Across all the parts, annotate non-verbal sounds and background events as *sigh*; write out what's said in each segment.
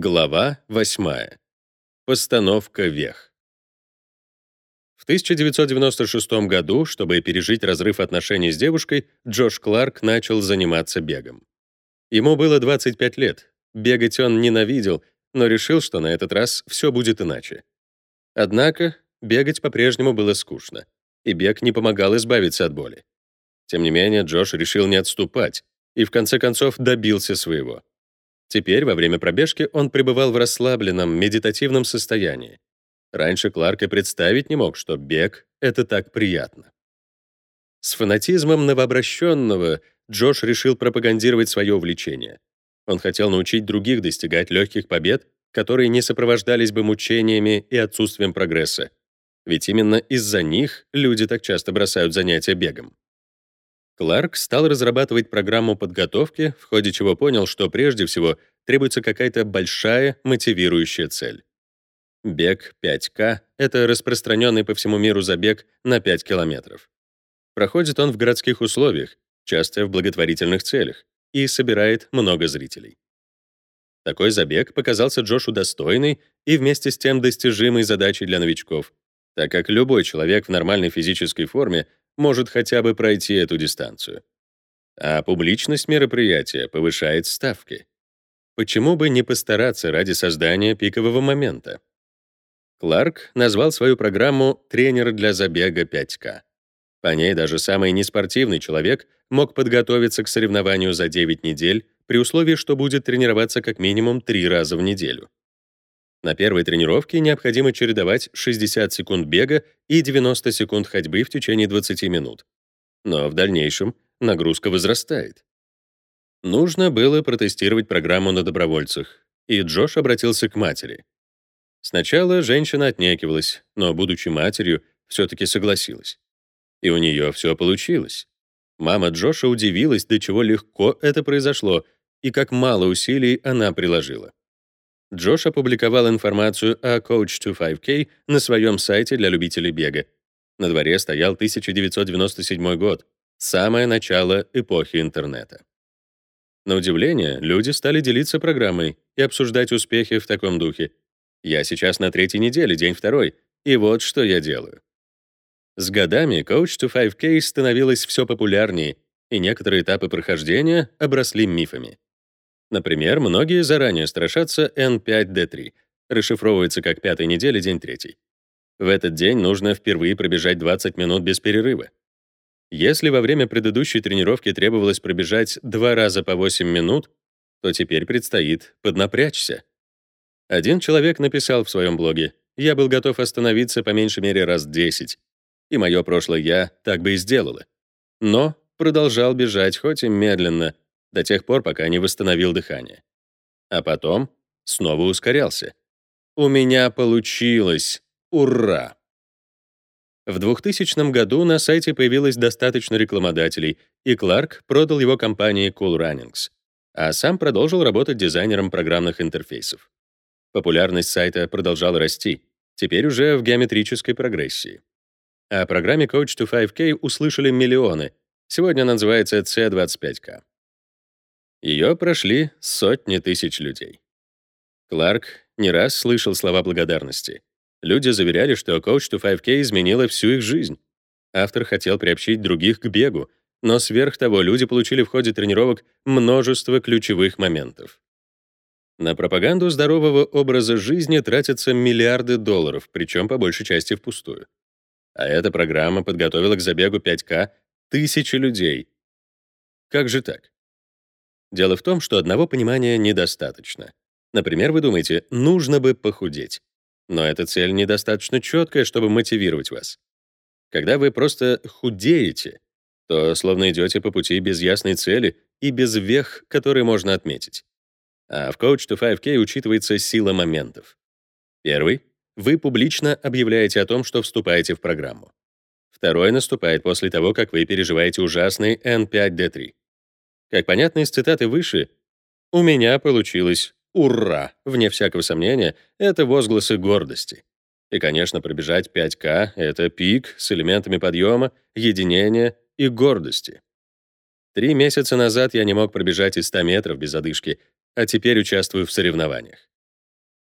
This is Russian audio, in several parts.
Глава 8. Постановка вех. В 1996 году, чтобы пережить разрыв отношений с девушкой, Джош Кларк начал заниматься бегом. Ему было 25 лет. Бегать он ненавидел, но решил, что на этот раз все будет иначе. Однако бегать по-прежнему было скучно, и бег не помогал избавиться от боли. Тем не менее, Джош решил не отступать и в конце концов добился своего. Теперь, во время пробежки, он пребывал в расслабленном, медитативном состоянии. Раньше Кларк и представить не мог, что бег — это так приятно. С фанатизмом новообращенного Джош решил пропагандировать свое увлечение. Он хотел научить других достигать легких побед, которые не сопровождались бы мучениями и отсутствием прогресса. Ведь именно из-за них люди так часто бросают занятия бегом. Кларк стал разрабатывать программу подготовки, в ходе чего понял, что прежде всего требуется какая-то большая мотивирующая цель. Бег 5К — это распространенный по всему миру забег на 5 километров. Проходит он в городских условиях, часто в благотворительных целях, и собирает много зрителей. Такой забег показался Джошу достойной и вместе с тем достижимой задачей для новичков, так как любой человек в нормальной физической форме может хотя бы пройти эту дистанцию. А публичность мероприятия повышает ставки. Почему бы не постараться ради создания пикового момента? Кларк назвал свою программу «Тренер для забега 5К». По ней даже самый неспортивный человек мог подготовиться к соревнованию за 9 недель при условии, что будет тренироваться как минимум 3 раза в неделю. На первой тренировке необходимо чередовать 60 секунд бега и 90 секунд ходьбы в течение 20 минут. Но в дальнейшем нагрузка возрастает. Нужно было протестировать программу на добровольцах, и Джош обратился к матери. Сначала женщина отнекивалась, но, будучи матерью, все-таки согласилась. И у нее все получилось. Мама Джоша удивилась, до чего легко это произошло и как мало усилий она приложила. Джош опубликовал информацию о Coach to 5K на своем сайте для любителей бега. На дворе стоял 1997 год, самое начало эпохи интернета. На удивление, люди стали делиться программой и обсуждать успехи в таком духе. Я сейчас на третьей неделе, день второй, и вот что я делаю. С годами Coach to 5K становилось все популярнее, и некоторые этапы прохождения обросли мифами. Например, многие заранее страшатся N5D3, расшифровывается как пятая неделя, день третий. В этот день нужно впервые пробежать 20 минут без перерыва. Если во время предыдущей тренировки требовалось пробежать два раза по 8 минут, то теперь предстоит поднапрячься. Один человек написал в своем блоге, «Я был готов остановиться по меньшей мере раз 10, и мое прошлое «я» так бы и сделало. Но продолжал бежать, хоть и медленно, до тех пор, пока не восстановил дыхание. А потом снова ускорялся. «У меня получилось! Ура!» В 2000 году на сайте появилось достаточно рекламодателей, и Кларк продал его компании Cool Runnings, а сам продолжил работать дизайнером программных интерфейсов. Популярность сайта продолжала расти, теперь уже в геометрической прогрессии. О программе Coach to 5K услышали миллионы. Сегодня она называется C25K. Ее прошли сотни тысяч людей. Кларк не раз слышал слова благодарности. Люди заверяли, что Coach to 5K изменила всю их жизнь. Автор хотел приобщить других к бегу, но сверх того люди получили в ходе тренировок множество ключевых моментов. На пропаганду здорового образа жизни тратятся миллиарды долларов, причем по большей части впустую. А эта программа подготовила к забегу 5К тысячи людей. Как же так? Дело в том, что одного понимания недостаточно. Например, вы думаете, нужно бы похудеть. Но эта цель недостаточно четкая, чтобы мотивировать вас. Когда вы просто худеете, то словно идете по пути без ясной цели и без вех, которые можно отметить. А в Coach to 5K учитывается сила моментов. Первый — вы публично объявляете о том, что вступаете в программу. Второй наступает после того, как вы переживаете ужасный N5D3. Как понятно из цитаты выше, «У меня получилось ура!» Вне всякого сомнения, это возгласы гордости. И, конечно, пробежать 5К — это пик с элементами подъема, единения и гордости. Три месяца назад я не мог пробежать и 100 метров без одышки, а теперь участвую в соревнованиях.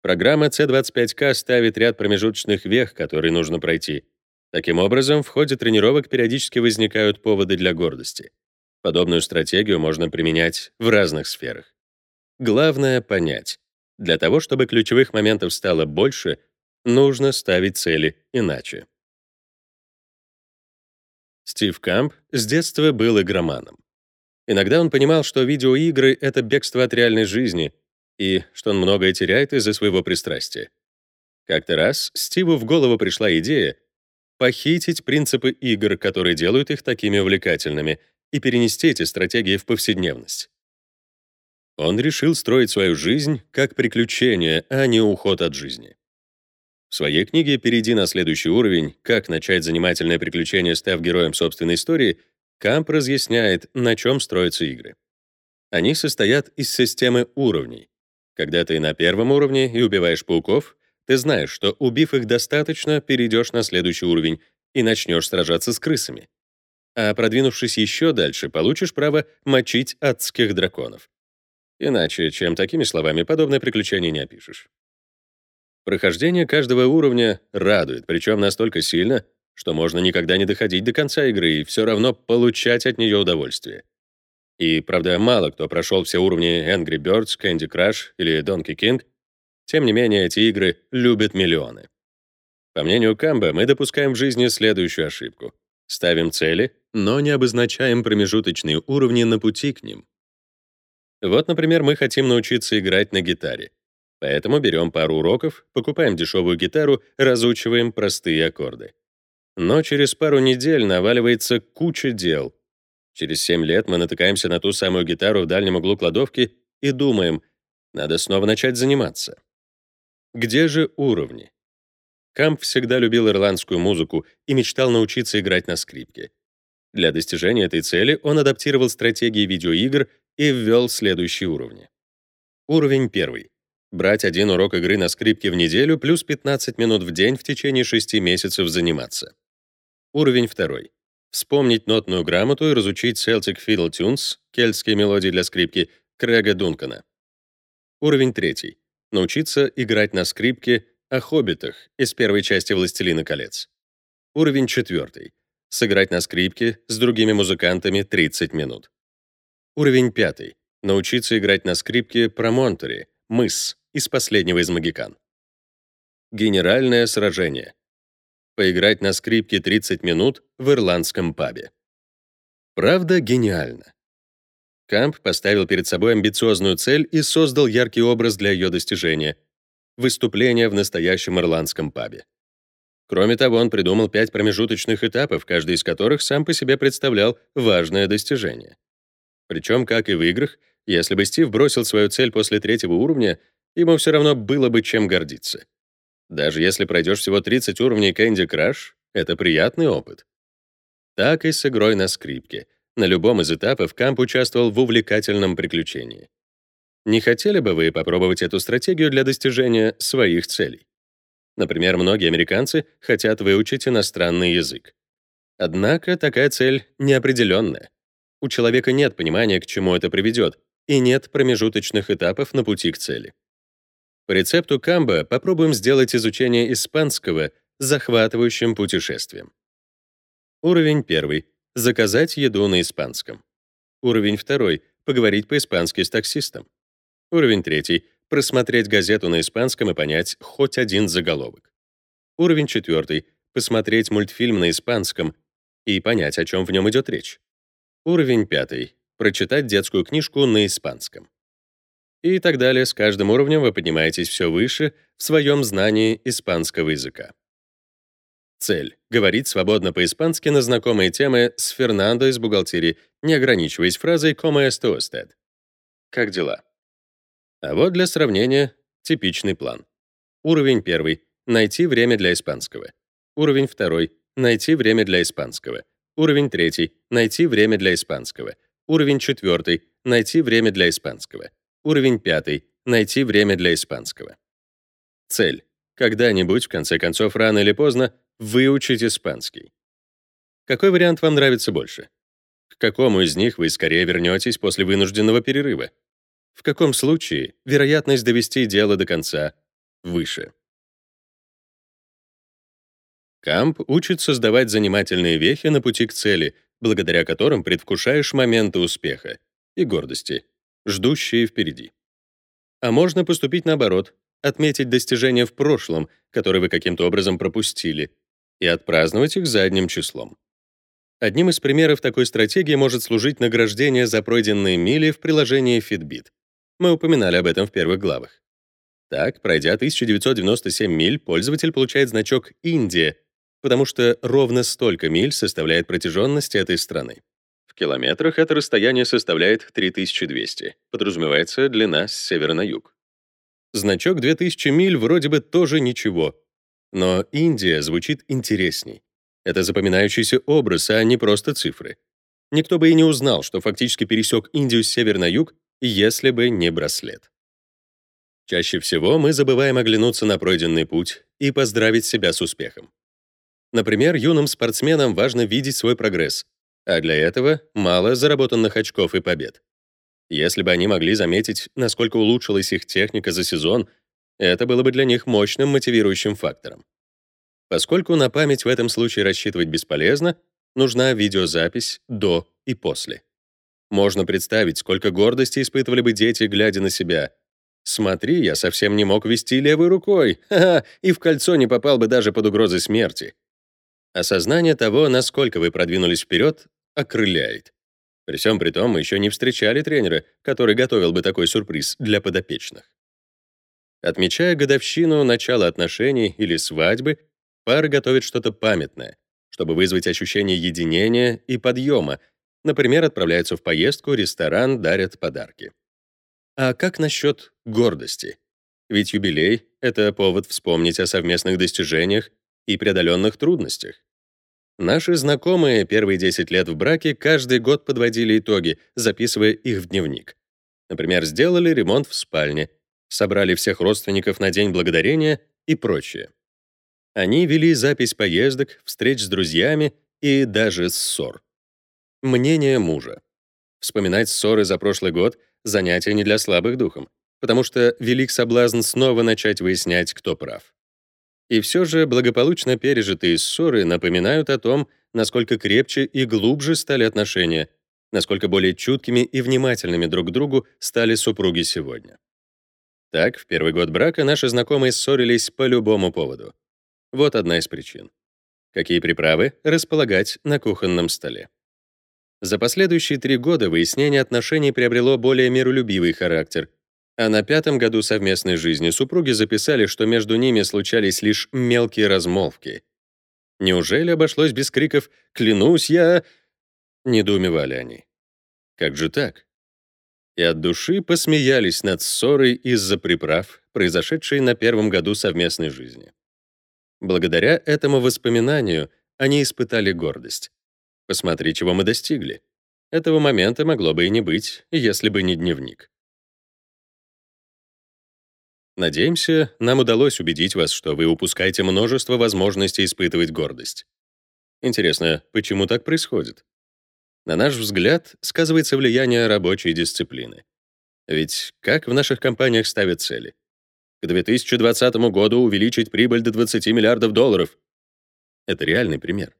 Программа C25K ставит ряд промежуточных вех, которые нужно пройти. Таким образом, в ходе тренировок периодически возникают поводы для гордости. Подобную стратегию можно применять в разных сферах. Главное — понять. Для того, чтобы ключевых моментов стало больше, нужно ставить цели иначе. Стив Камп с детства был игроманом. Иногда он понимал, что видеоигры — это бегство от реальной жизни, и что он многое теряет из-за своего пристрастия. Как-то раз Стиву в голову пришла идея похитить принципы игр, которые делают их такими увлекательными, и перенести эти стратегии в повседневность. Он решил строить свою жизнь как приключение, а не уход от жизни. В своей книге «Перейди на следующий уровень. Как начать занимательное приключение, став героем собственной истории» Камп разъясняет, на чем строятся игры. Они состоят из системы уровней. Когда ты на первом уровне и убиваешь пауков, ты знаешь, что, убив их достаточно, перейдешь на следующий уровень и начнешь сражаться с крысами. А продвинувшись еще дальше, получишь право мочить адских драконов. Иначе, чем такими словами, подобное приключение не опишешь. Прохождение каждого уровня радует, причем настолько сильно, что можно никогда не доходить до конца игры и все равно получать от нее удовольствие. И, правда, мало кто прошел все уровни Angry Birds, Candy Crush или Donkey King, тем не менее, эти игры любят миллионы. По мнению Камба, мы допускаем в жизни следующую ошибку. Ставим цели, но не обозначаем промежуточные уровни на пути к ним. Вот, например, мы хотим научиться играть на гитаре. Поэтому берем пару уроков, покупаем дешевую гитару, разучиваем простые аккорды. Но через пару недель наваливается куча дел. Через 7 лет мы натыкаемся на ту самую гитару в дальнем углу кладовки и думаем, надо снова начать заниматься. Где же уровни? Камп всегда любил ирландскую музыку и мечтал научиться играть на скрипке. Для достижения этой цели он адаптировал стратегии видеоигр и ввел следующие уровни. Уровень первый. Брать один урок игры на скрипке в неделю плюс 15 минут в день в течение 6 месяцев заниматься. Уровень второй. Вспомнить нотную грамоту и разучить Celtic Fiddle Tunes, кельтские мелодии для скрипки, Крэга Дункана. Уровень третий. Научиться играть на скрипке о хоббитах из первой части «Властелина колец». Уровень четвертый. Сыграть на скрипке с другими музыкантами 30 минут. Уровень пятый. Научиться играть на скрипке Промонтери, мыс, из последнего из магикан. Генеральное сражение. Поиграть на скрипке 30 минут в ирландском пабе. Правда, гениально. Камп поставил перед собой амбициозную цель и создал яркий образ для ее достижения — выступление в настоящем ирландском пабе. Кроме того, он придумал пять промежуточных этапов, каждый из которых сам по себе представлял важное достижение. Причем, как и в играх, если бы Стив бросил свою цель после третьего уровня, ему все равно было бы чем гордиться. Даже если пройдешь всего 30 уровней Candy Crush, это приятный опыт. Так и с игрой на скрипке. На любом из этапов Камп участвовал в увлекательном приключении. Не хотели бы вы попробовать эту стратегию для достижения своих целей? Например, многие американцы хотят выучить иностранный язык. Однако такая цель неопределенная. У человека нет понимания, к чему это приведет, и нет промежуточных этапов на пути к цели. По рецепту Камба попробуем сделать изучение испанского захватывающим путешествием. Уровень 1. Заказать еду на испанском. Уровень 2. Поговорить по-испански с таксистом. Уровень 3. Просмотреть газету на испанском и понять хоть один заголовок. Уровень 4. Посмотреть мультфильм на испанском и понять, о чем в нем идет речь. Уровень пятый. Прочитать детскую книжку на испанском. И так далее. С каждым уровнем вы поднимаетесь все выше в своем знании испанского языка. Цель — говорить свободно по-испански на знакомые темы с Фернандо из бухгалтерии, не ограничиваясь фразой «Como está usted?» Как дела? А вот для сравнения типичный план. Уровень первый — найти время для испанского. Уровень второй — найти время для испанского. Уровень третий — найти время для испанского. Уровень четвертый — найти время для испанского. Уровень пятый — найти время для испанского. Цель — когда-нибудь, в конце концов, рано или поздно, выучить испанский. Какой вариант вам нравится больше? К какому из них вы скорее вернетесь после вынужденного перерыва? В каком случае вероятность довести дело до конца выше. Камп учит создавать занимательные вехи на пути к цели, благодаря которым предвкушаешь моменты успеха и гордости, ждущие впереди. А можно поступить наоборот, отметить достижения в прошлом, которые вы каким-то образом пропустили, и отпраздновать их задним числом. Одним из примеров такой стратегии может служить награждение за пройденные мили в приложении Fitbit. Мы упоминали об этом в первых главах. Так, пройдя 1997 миль, пользователь получает значок «Индия», потому что ровно столько миль составляет протяженность этой страны. В километрах это расстояние составляет 3200, подразумевается длина с севера на юг. Значок 2000 миль вроде бы тоже ничего, но Индия звучит интересней. Это запоминающийся образ, а не просто цифры. Никто бы и не узнал, что фактически пересек Индию с севера на юг, если бы не браслет. Чаще всего мы забываем оглянуться на пройденный путь и поздравить себя с успехом. Например, юным спортсменам важно видеть свой прогресс, а для этого мало заработанных очков и побед. Если бы они могли заметить, насколько улучшилась их техника за сезон, это было бы для них мощным мотивирующим фактором. Поскольку на память в этом случае рассчитывать бесполезно, нужна видеозапись до и после. Можно представить, сколько гордости испытывали бы дети, глядя на себя. «Смотри, я совсем не мог вести левой рукой, *laughs* ха-ха, и в кольцо не попал бы даже под угрозой смерти». Осознание того, насколько вы продвинулись вперед, окрыляет. При всем при том, мы еще не встречали тренера, который готовил бы такой сюрприз для подопечных. Отмечая годовщину начала отношений или свадьбы, пары готовят что-то памятное, чтобы вызвать ощущение единения и подъема, например, отправляются в поездку, ресторан, дарят подарки. А как насчет гордости? Ведь юбилей — это повод вспомнить о совместных достижениях и преодоленных трудностях. Наши знакомые первые 10 лет в браке каждый год подводили итоги, записывая их в дневник. Например, сделали ремонт в спальне, собрали всех родственников на День Благодарения и прочее. Они вели запись поездок, встреч с друзьями и даже ссор. Мнение мужа. Вспоминать ссоры за прошлый год — занятие не для слабых духом, потому что велик соблазн снова начать выяснять, кто прав. И все же благополучно пережитые ссоры напоминают о том, насколько крепче и глубже стали отношения, насколько более чуткими и внимательными друг к другу стали супруги сегодня. Так, в первый год брака наши знакомые ссорились по любому поводу. Вот одна из причин. Какие приправы располагать на кухонном столе? За последующие три года выяснение отношений приобрело более миролюбивый характер — а на пятом году совместной жизни супруги записали, что между ними случались лишь мелкие размолвки. Неужели обошлось без криков «Клянусь, я...» Недоумевали они. Как же так? И от души посмеялись над ссорой из-за приправ, произошедшей на первом году совместной жизни. Благодаря этому воспоминанию они испытали гордость. Посмотри, чего мы достигли. Этого момента могло бы и не быть, если бы не дневник. Надеемся, нам удалось убедить вас, что вы упускаете множество возможностей испытывать гордость. Интересно, почему так происходит? На наш взгляд, сказывается влияние рабочей дисциплины. Ведь как в наших компаниях ставят цели? К 2020 году увеличить прибыль до 20 миллиардов долларов. Это реальный пример.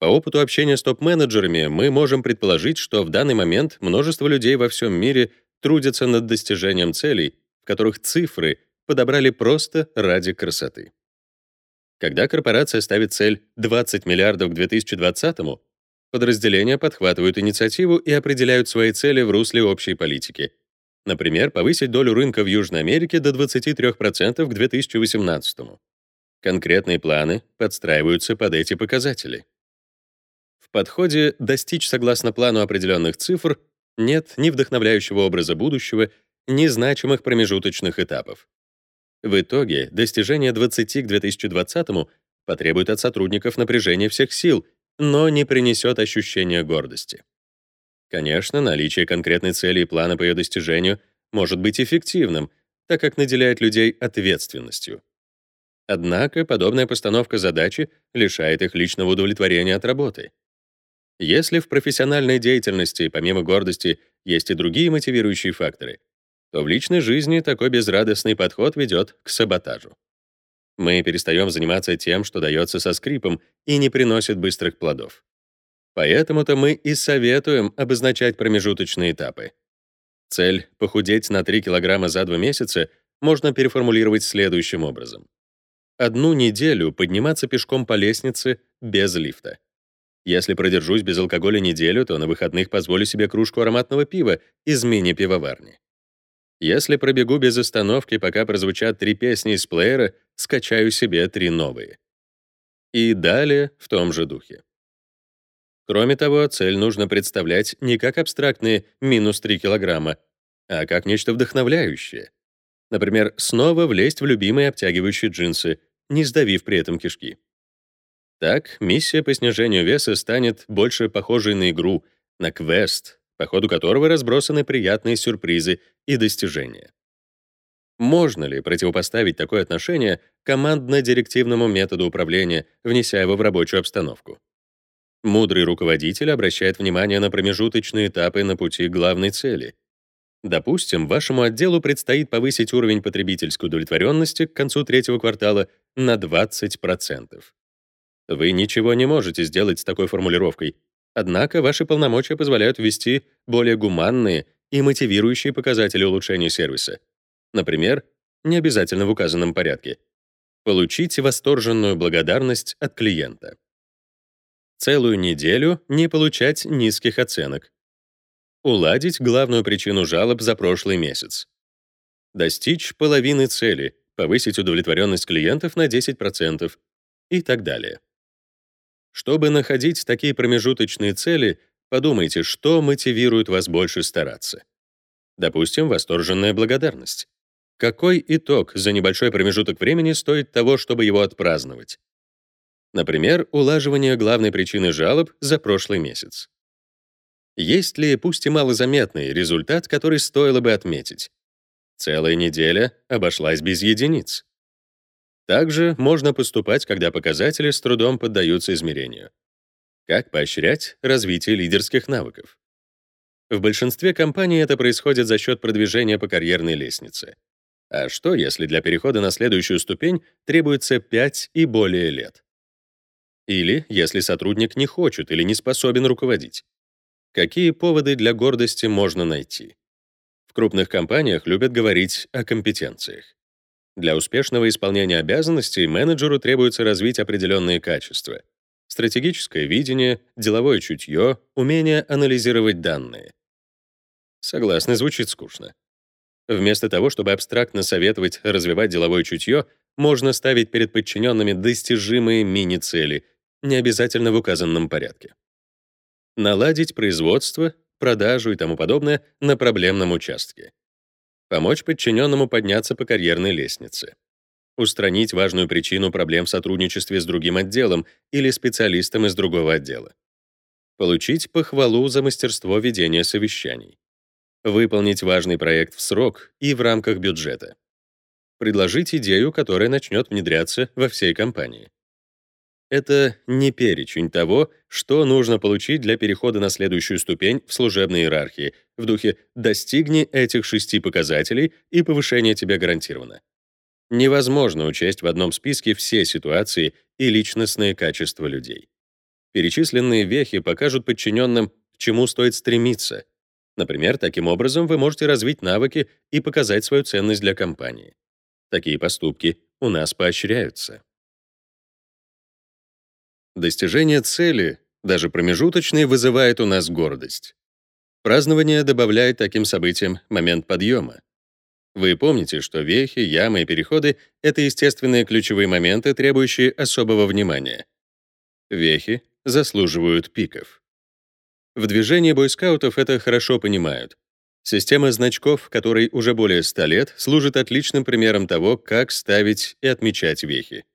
По опыту общения с топ-менеджерами мы можем предположить, что в данный момент множество людей во всем мире трудятся над достижением целей, в которых цифры подобрали просто ради красоты. Когда корпорация ставит цель 20 миллиардов к 2020-му, подразделения подхватывают инициативу и определяют свои цели в русле общей политики. Например, повысить долю рынка в Южной Америке до 23% к 2018-му. Конкретные планы подстраиваются под эти показатели. В подходе достичь согласно плану определенных цифр нет ни вдохновляющего образа будущего, незначимых промежуточных этапов. В итоге достижение 20 к 2020 потребует от сотрудников напряжения всех сил, но не принесет ощущения гордости. Конечно, наличие конкретной цели и плана по ее достижению может быть эффективным, так как наделяет людей ответственностью. Однако подобная постановка задачи лишает их личного удовлетворения от работы. Если в профессиональной деятельности, помимо гордости, есть и другие мотивирующие факторы, то в личной жизни такой безрадостный подход ведет к саботажу. Мы перестаем заниматься тем, что дается со скрипом и не приносит быстрых плодов. Поэтому-то мы и советуем обозначать промежуточные этапы. Цель — похудеть на 3 килограмма за 2 месяца можно переформулировать следующим образом. Одну неделю подниматься пешком по лестнице без лифта. Если продержусь без алкоголя неделю, то на выходных позволю себе кружку ароматного пива из мини-пивоварни. Если пробегу без остановки, пока прозвучат три песни из плеера, скачаю себе три новые. И далее в том же духе. Кроме того, цель нужно представлять не как абстрактные минус 3 килограмма, а как нечто вдохновляющее. Например, снова влезть в любимые обтягивающие джинсы, не сдавив при этом кишки. Так, миссия по снижению веса станет больше похожей на игру, на квест, по ходу которого разбросаны приятные сюрпризы и достижения. Можно ли противопоставить такое отношение командно-директивному методу управления, внеся его в рабочую обстановку? Мудрый руководитель обращает внимание на промежуточные этапы на пути к главной цели. Допустим, вашему отделу предстоит повысить уровень потребительской удовлетворенности к концу третьего квартала на 20%. Вы ничего не можете сделать с такой формулировкой, Однако ваши полномочия позволяют ввести более гуманные и мотивирующие показатели улучшения сервиса. Например, не обязательно в указанном порядке. Получите восторженную благодарность от клиента. Целую неделю не получать низких оценок. Уладить главную причину жалоб за прошлый месяц. Достичь половины цели, повысить удовлетворенность клиентов на 10% и так далее. Чтобы находить такие промежуточные цели, подумайте, что мотивирует вас больше стараться. Допустим, восторженная благодарность. Какой итог за небольшой промежуток времени стоит того, чтобы его отпраздновать? Например, улаживание главной причины жалоб за прошлый месяц. Есть ли, пусть и малозаметный, результат, который стоило бы отметить? Целая неделя обошлась без единиц. Также можно поступать, когда показатели с трудом поддаются измерению. Как поощрять развитие лидерских навыков? В большинстве компаний это происходит за счет продвижения по карьерной лестнице. А что, если для перехода на следующую ступень требуется 5 и более лет? Или если сотрудник не хочет или не способен руководить? Какие поводы для гордости можно найти? В крупных компаниях любят говорить о компетенциях. Для успешного исполнения обязанностей менеджеру требуется развить определенные качества. Стратегическое видение, деловое чутье, умение анализировать данные. Согласны, звучит скучно. Вместо того, чтобы абстрактно советовать развивать деловое чутье, можно ставить перед подчиненными достижимые мини-цели, не обязательно в указанном порядке. Наладить производство, продажу и тому подобное на проблемном участке. Помочь подчиненному подняться по карьерной лестнице. Устранить важную причину проблем в сотрудничестве с другим отделом или специалистом из другого отдела. Получить похвалу за мастерство ведения совещаний. Выполнить важный проект в срок и в рамках бюджета. Предложить идею, которая начнет внедряться во всей компании. Это не перечень того, что нужно получить для перехода на следующую ступень в служебной иерархии, в духе «достигни этих шести показателей, и повышение тебе гарантировано». Невозможно учесть в одном списке все ситуации и личностные качества людей. Перечисленные вехи покажут подчиненным, к чему стоит стремиться. Например, таким образом вы можете развить навыки и показать свою ценность для компании. Такие поступки у нас поощряются. Достижение цели, даже промежуточной, вызывает у нас гордость. Празднование добавляет таким событиям момент подъема. Вы помните, что вехи, ямы и переходы — это естественные ключевые моменты, требующие особого внимания. Вехи заслуживают пиков. В движении бойскаутов это хорошо понимают. Система значков, которой уже более 100 лет, служит отличным примером того, как ставить и отмечать вехи.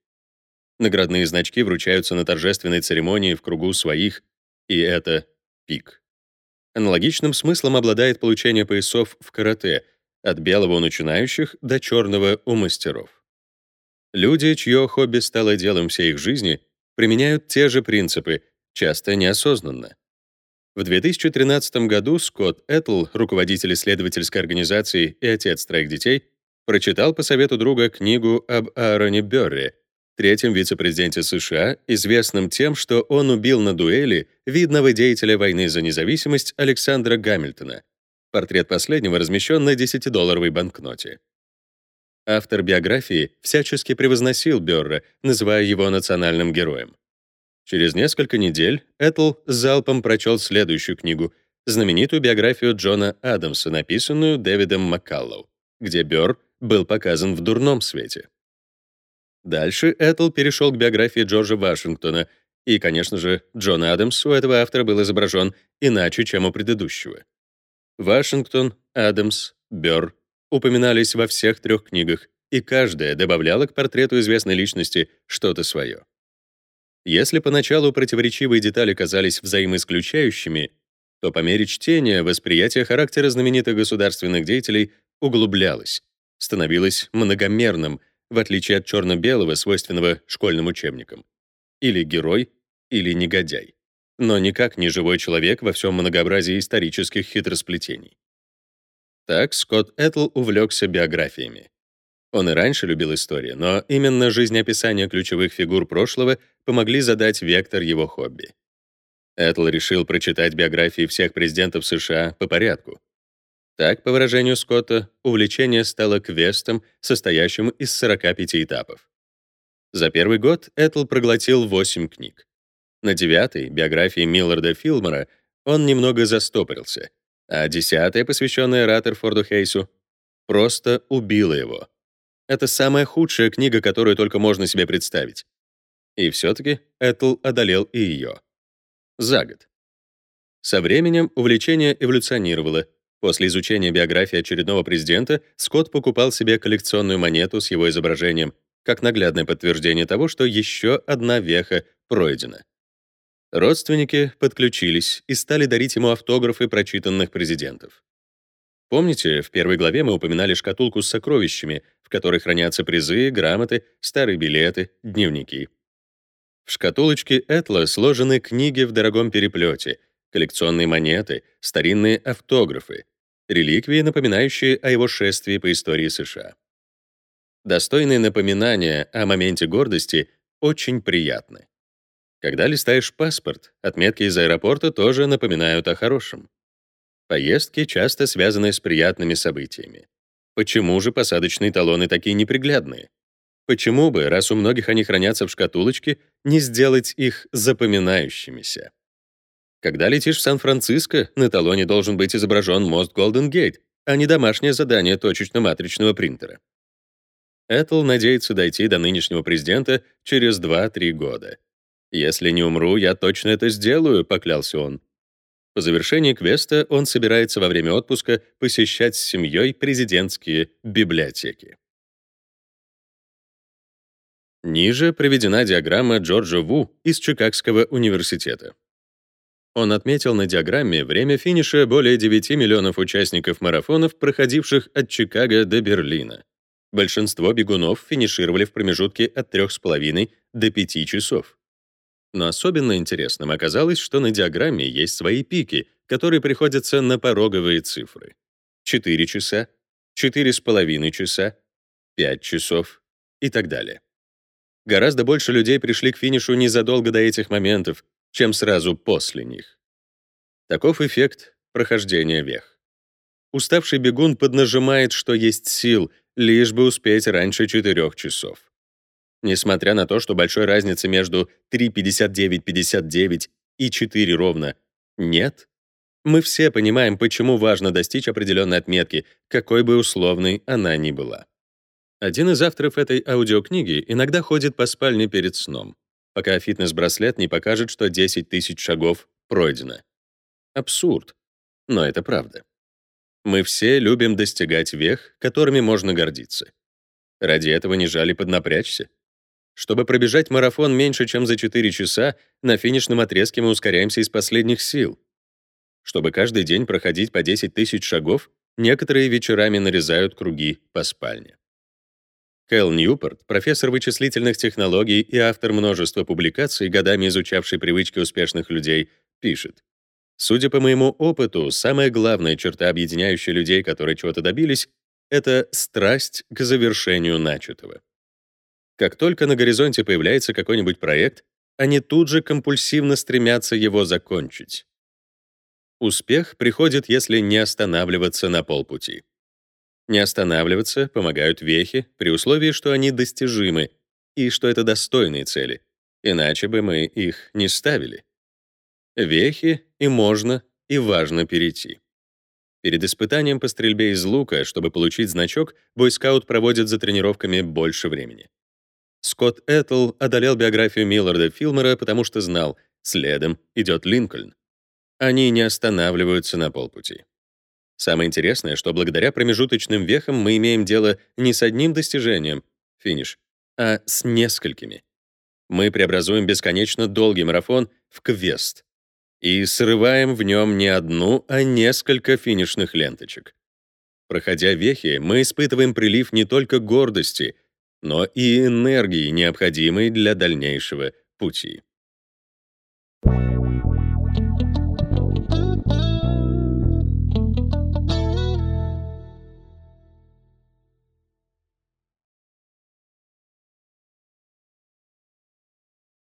Наградные значки вручаются на торжественной церемонии в кругу своих, и это пик. Аналогичным смыслом обладает получение поясов в карате, от белого у начинающих до черного у мастеров. Люди, чье хобби стало делом всей их жизни, применяют те же принципы, часто неосознанно. В 2013 году Скотт Этл, руководитель исследовательской организации и отец троих детей, прочитал по совету друга книгу об Аароне Берри, третьем вице-президенте США, известном тем, что он убил на дуэли видного деятеля войны за независимость Александра Гамильтона. Портрет последнего размещен на 10-долларовой банкноте. Автор биографии всячески превозносил Берра, называя его национальным героем. Через несколько недель Этл залпом прочел следующую книгу, знаменитую биографию Джона Адамса, написанную Дэвидом Маккаллоу, где Бёрр был показан в дурном свете. Дальше Этл перешел к биографии Джорджа Вашингтона, и, конечно же, Джон Адамс у этого автора был изображен иначе, чем у предыдущего. Вашингтон, Адамс, Бёрр упоминались во всех трех книгах, и каждая добавляла к портрету известной личности что-то свое. Если поначалу противоречивые детали казались взаимоисключающими, то по мере чтения восприятие характера знаменитых государственных деятелей углублялось, становилось многомерным, в отличие от черно-белого, свойственного школьным учебникам. Или герой, или негодяй. Но никак не живой человек во всем многообразии исторических хитросплетений. Так Скотт Этл увлекся биографиями. Он и раньше любил истории, но именно жизнеописания ключевых фигур прошлого помогли задать вектор его хобби. Этл решил прочитать биографии всех президентов США по порядку. Так, по выражению Скотта, увлечение стало квестом, состоящим из 45 этапов. За первый год Этл проглотил 8 книг. На девятой, биографии Милларда Филмора, он немного застопорился, а десятая, посвященная Раттерфорду Хейсу, просто убила его. Это самая худшая книга, которую только можно себе представить. И все-таки Этл одолел и ее. За год. Со временем увлечение эволюционировало. После изучения биографии очередного президента Скотт покупал себе коллекционную монету с его изображением, как наглядное подтверждение того, что еще одна веха пройдена. Родственники подключились и стали дарить ему автографы прочитанных президентов. Помните, в первой главе мы упоминали шкатулку с сокровищами, в которой хранятся призы, грамоты, старые билеты, дневники. В шкатулочке Этла сложены книги в дорогом переплете, коллекционные монеты, старинные автографы, реликвии, напоминающие о его шествии по истории США. Достойные напоминания о моменте гордости очень приятны. Когда листаешь паспорт, отметки из аэропорта тоже напоминают о хорошем. Поездки часто связаны с приятными событиями. Почему же посадочные талоны такие неприглядные? Почему бы, раз у многих они хранятся в шкатулочке, не сделать их запоминающимися? Когда летишь в Сан-Франциско, на талоне должен быть изображен мост Голден Гейт, а не домашнее задание точечно-матричного принтера. Этл надеется дойти до нынешнего президента через 2-3 года. «Если не умру, я точно это сделаю», — поклялся он. По завершении квеста он собирается во время отпуска посещать с семьей президентские библиотеки. Ниже приведена диаграмма Джорджа Ву из Чикагского университета. Он отметил на диаграмме время финиша более 9 миллионов участников марафонов, проходивших от Чикаго до Берлина. Большинство бегунов финишировали в промежутке от 3,5 до 5 часов. Но особенно интересным оказалось, что на диаграмме есть свои пики, которые приходятся на пороговые цифры. 4 часа, 4,5 часа, 5 часов и так далее. Гораздо больше людей пришли к финишу незадолго до этих моментов, чем сразу после них. Таков эффект прохождения вех. Уставший бегун поднажимает, что есть сил, лишь бы успеть раньше 4 часов. Несмотря на то, что большой разницы между 3.59.59 и 4 ровно нет, мы все понимаем, почему важно достичь определенной отметки, какой бы условной она ни была. Один из авторов этой аудиокниги иногда ходит по спальне перед сном, пока фитнес-браслет не покажет, что 10 тысяч шагов пройдено. Абсурд. Но это правда. Мы все любим достигать вех, которыми можно гордиться. Ради этого не жали поднапрячься. Чтобы пробежать марафон меньше, чем за 4 часа, на финишном отрезке мы ускоряемся из последних сил. Чтобы каждый день проходить по 10 тысяч шагов, некоторые вечерами нарезают круги по спальне. Кэл Ньюпорт, профессор вычислительных технологий и автор множества публикаций, годами изучавший привычки успешных людей, пишет, Судя по моему опыту, самая главная черта, объединяющая людей, которые чего-то добились, это страсть к завершению начатого. Как только на горизонте появляется какой-нибудь проект, они тут же компульсивно стремятся его закончить. Успех приходит, если не останавливаться на полпути. Не останавливаться помогают вехи при условии, что они достижимы и что это достойные цели, иначе бы мы их не ставили. Вехи и можно, и важно перейти. Перед испытанием по стрельбе из лука, чтобы получить значок, бойскаут проводит за тренировками больше времени. Скотт Этл одолел биографию Милларда Филмера, потому что знал, следом идет Линкольн. Они не останавливаются на полпути. Самое интересное, что благодаря промежуточным вехам мы имеем дело не с одним достижением, финиш, а с несколькими. Мы преобразуем бесконечно долгий марафон в квест и срываем в нем не одну, а несколько финишных ленточек. Проходя вехи, мы испытываем прилив не только гордости — но и энергии, необходимой для дальнейшего пути.